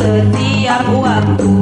setiap waktu.